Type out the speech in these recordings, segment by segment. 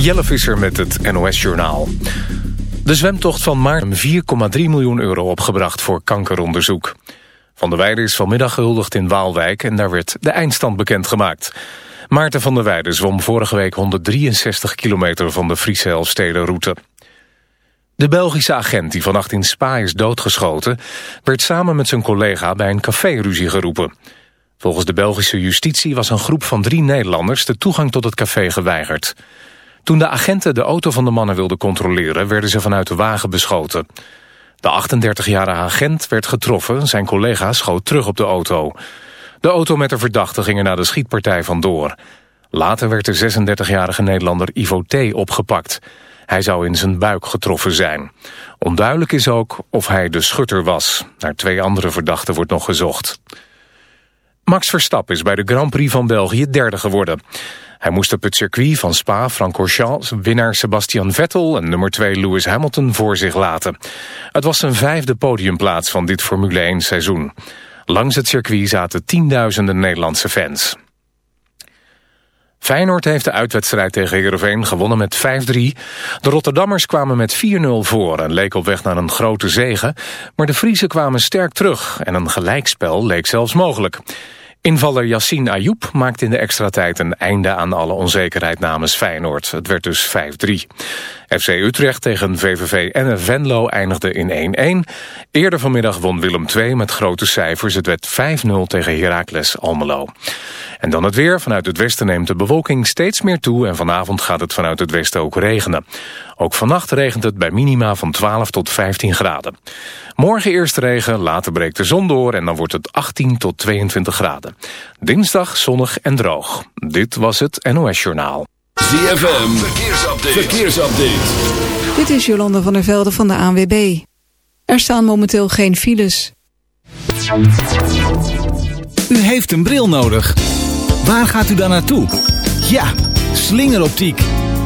Jelle Visser met het NOS-journaal. De zwemtocht van Maarten 4,3 miljoen euro opgebracht voor kankeronderzoek. Van der Weijden is vanmiddag gehuldigd in Waalwijk... en daar werd de eindstand bekendgemaakt. Maarten van der Weijden zwom vorige week 163 kilometer... van de Friese Elfstedenroute. De Belgische agent die vannacht in Spa is doodgeschoten... werd samen met zijn collega bij een café-ruzie geroepen... Volgens de Belgische justitie was een groep van drie Nederlanders de toegang tot het café geweigerd. Toen de agenten de auto van de mannen wilden controleren... werden ze vanuit de wagen beschoten. De 38-jarige agent werd getroffen, zijn collega schoot terug op de auto. De auto met de verdachte ging er naar de schietpartij vandoor. Later werd de 36-jarige Nederlander Ivo T. opgepakt. Hij zou in zijn buik getroffen zijn. Onduidelijk is ook of hij de schutter was. Naar twee andere verdachten wordt nog gezocht. Max Verstappen is bij de Grand Prix van België derde geworden. Hij moest op het circuit van Spa-Francorchamps winnaar Sebastian Vettel en nummer 2 Lewis Hamilton voor zich laten. Het was zijn vijfde podiumplaats van dit Formule 1 seizoen. Langs het circuit zaten tienduizenden Nederlandse fans. Feyenoord heeft de uitwedstrijd tegen Heerenveen gewonnen met 5-3. De Rotterdammers kwamen met 4-0 voor en leek op weg naar een grote zege. Maar de Friese kwamen sterk terug en een gelijkspel leek zelfs mogelijk. Invaller Yassine Ayoub maakte in de extra tijd een einde aan alle onzekerheid namens Feyenoord. Het werd dus 5-3. FC Utrecht tegen VVV en Venlo eindigde in 1-1. Eerder vanmiddag won Willem II met grote cijfers. Het werd 5-0 tegen Heracles Almelo. En dan het weer. Vanuit het westen neemt de bewolking steeds meer toe... en vanavond gaat het vanuit het westen ook regenen. Ook vannacht regent het bij minima van 12 tot 15 graden. Morgen eerst regen, later breekt de zon door... en dan wordt het 18 tot 22 graden. Dinsdag zonnig en droog. Dit was het NOS Journaal. ZFM, verkeersupdate. verkeersupdate. Dit is Jolanda van der Velde van de ANWB. Er staan momenteel geen files. U heeft een bril nodig. Waar gaat u dan naartoe? Ja, slingeroptiek.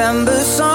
December song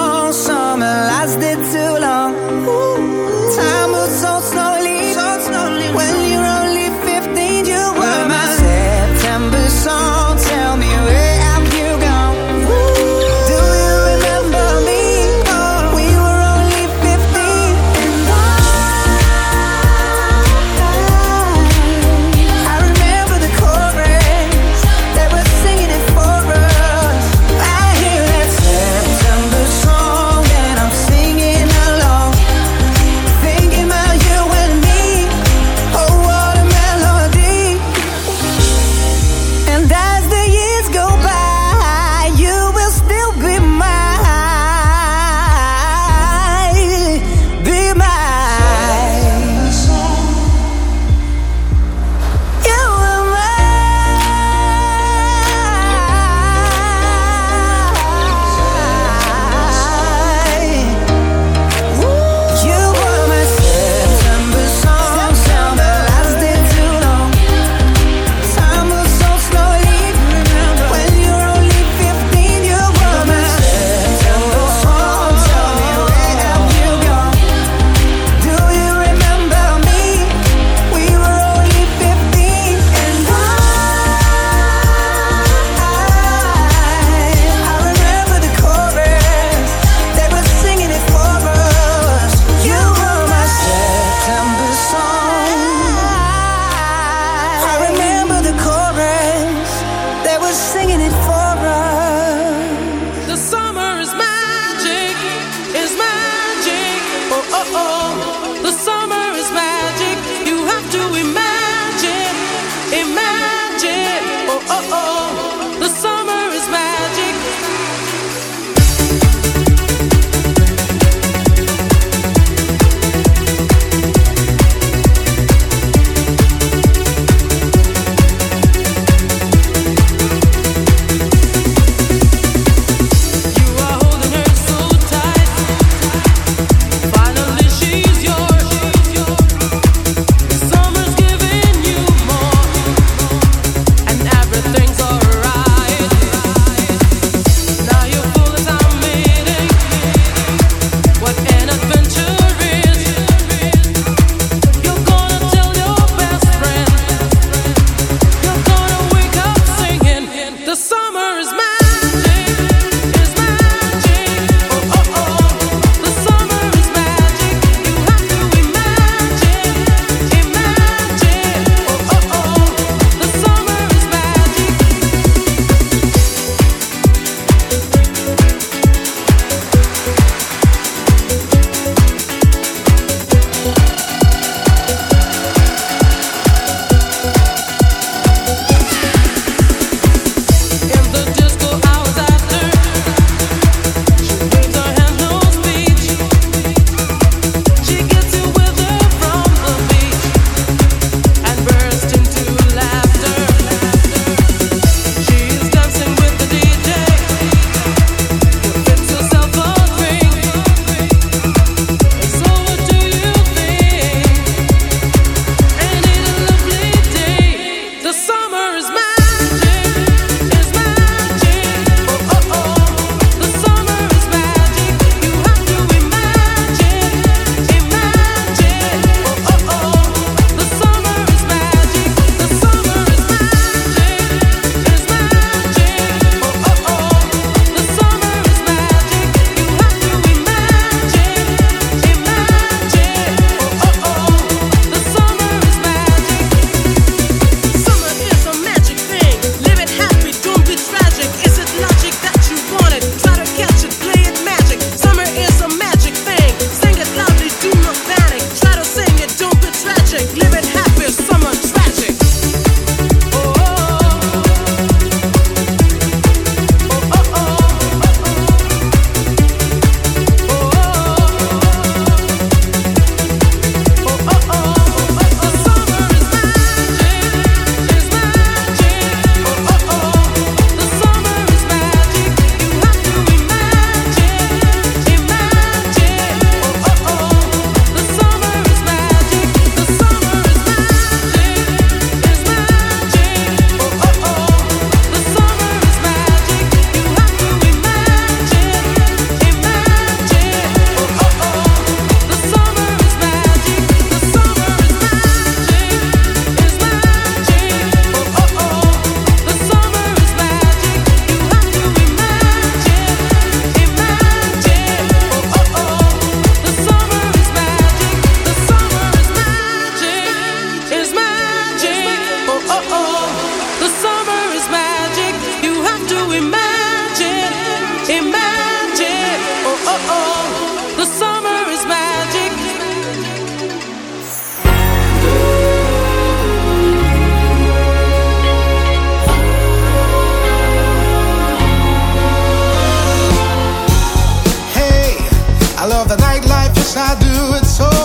it's all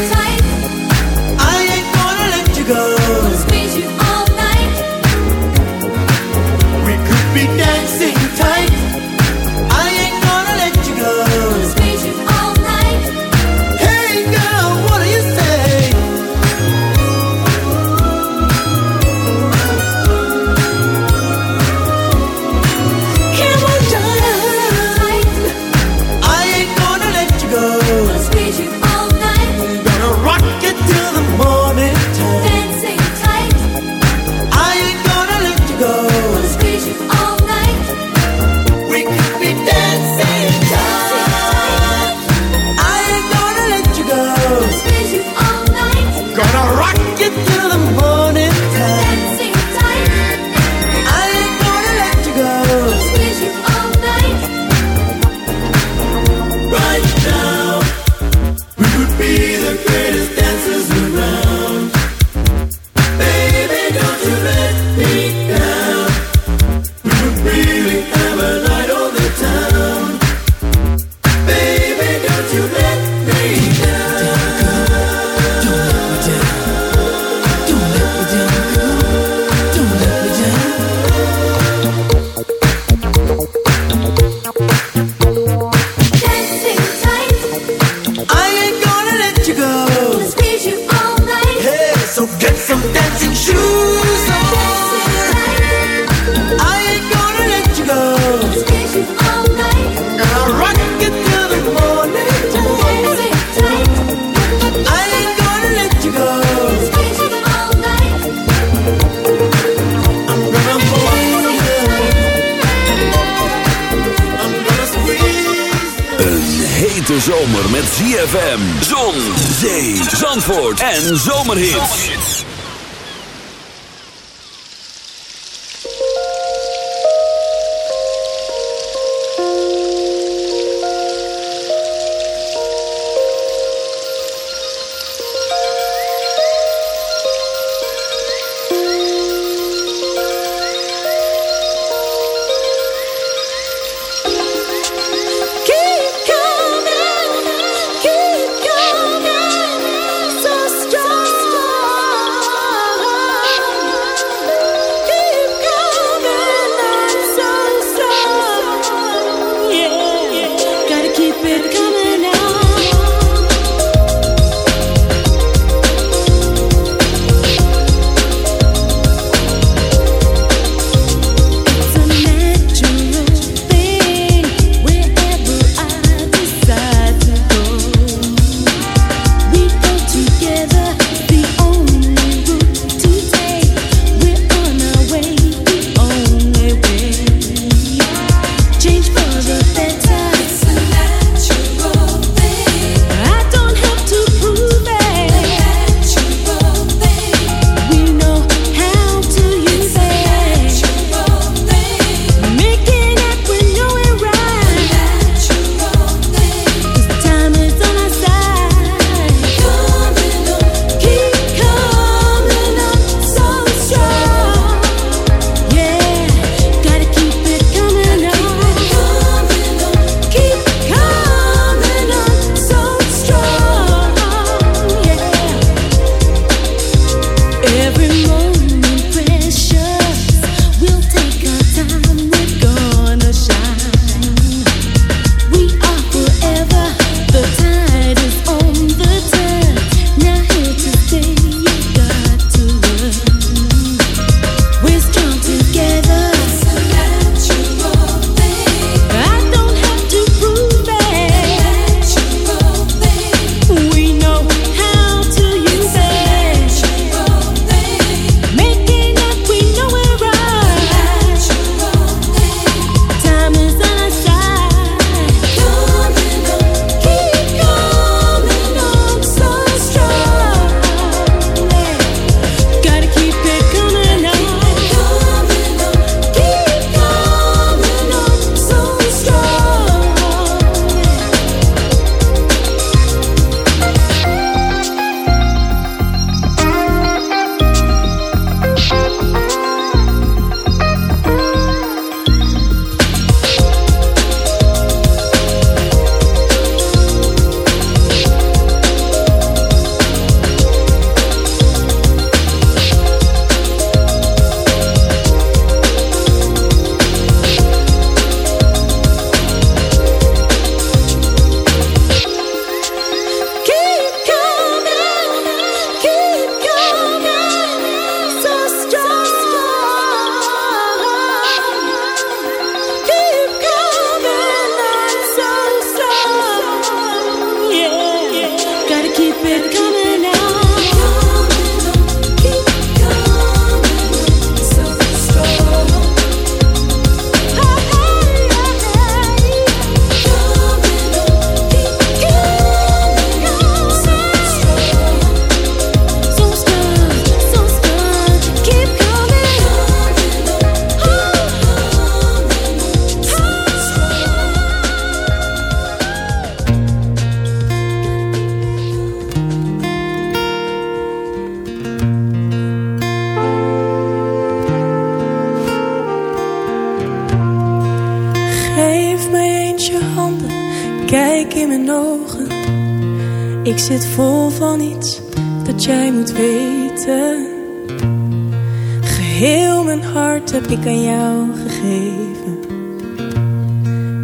Gonna rock it till the morning time.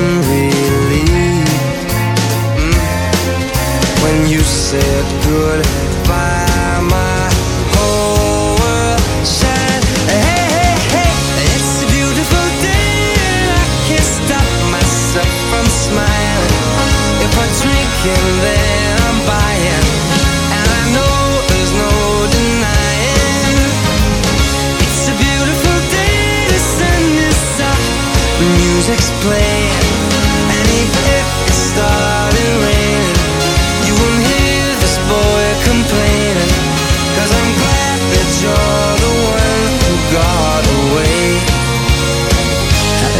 Mm. when you said goodbye.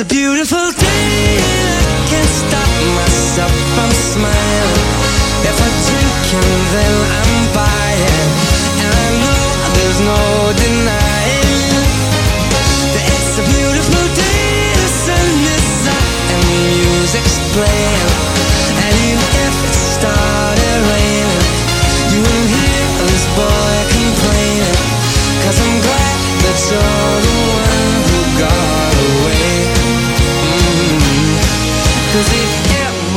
a beautiful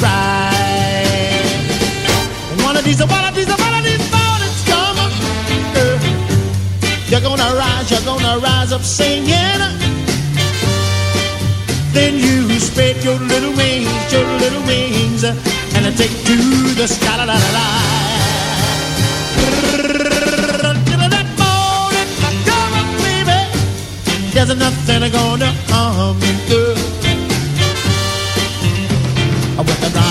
cry. One of these, one of these, one of these mornings come, uh, you're gonna rise, you're gonna rise up singing. Then you spread your little wings, your little wings, and I take to the sky. La, la, la, la. There's nothing gonna harm you, girl. With the mommy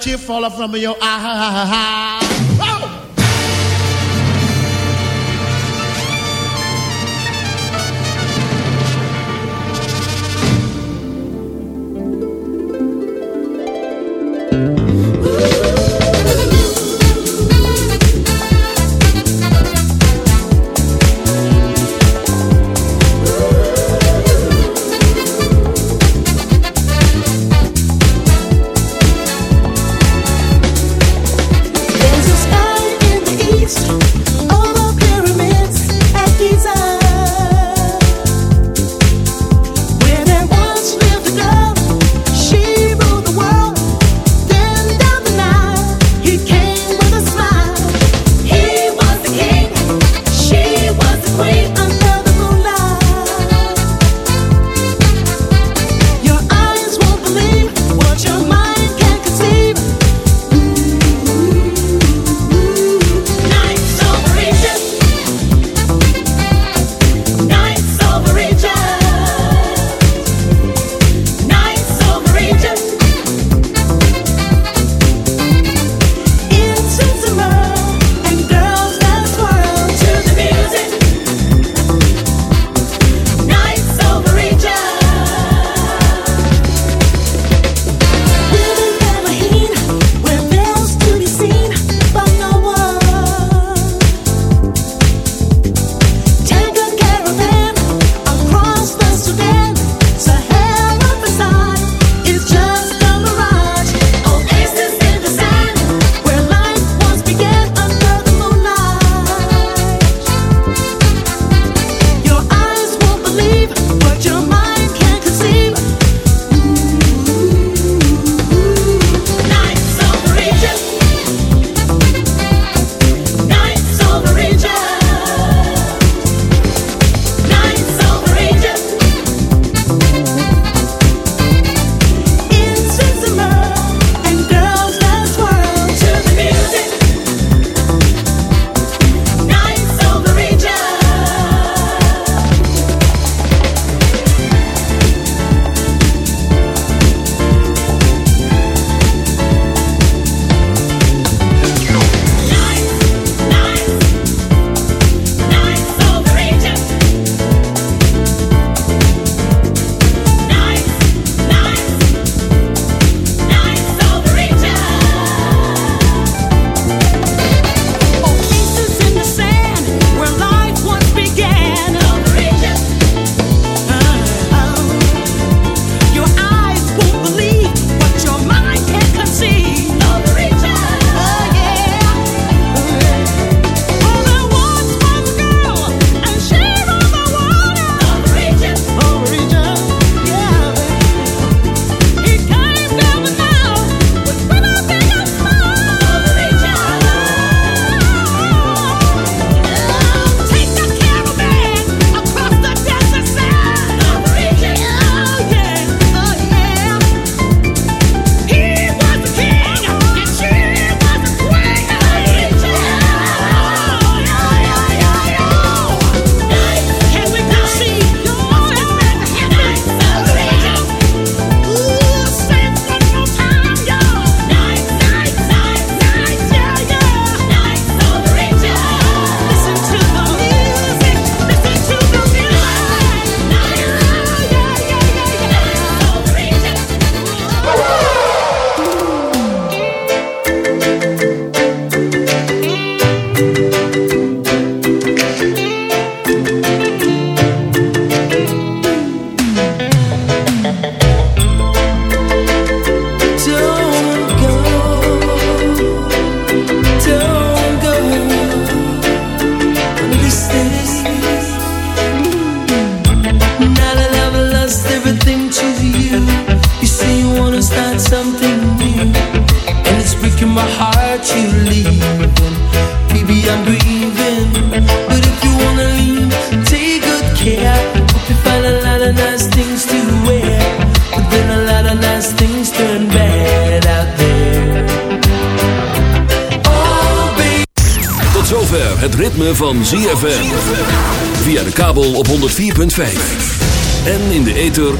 tear fall from your ah, eye.